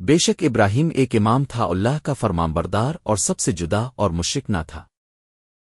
بے شک ابراہیم ایک امام تھا، اللہ کا فرمانبردار اور سب سے جدا اور مشرک نہ تھا۔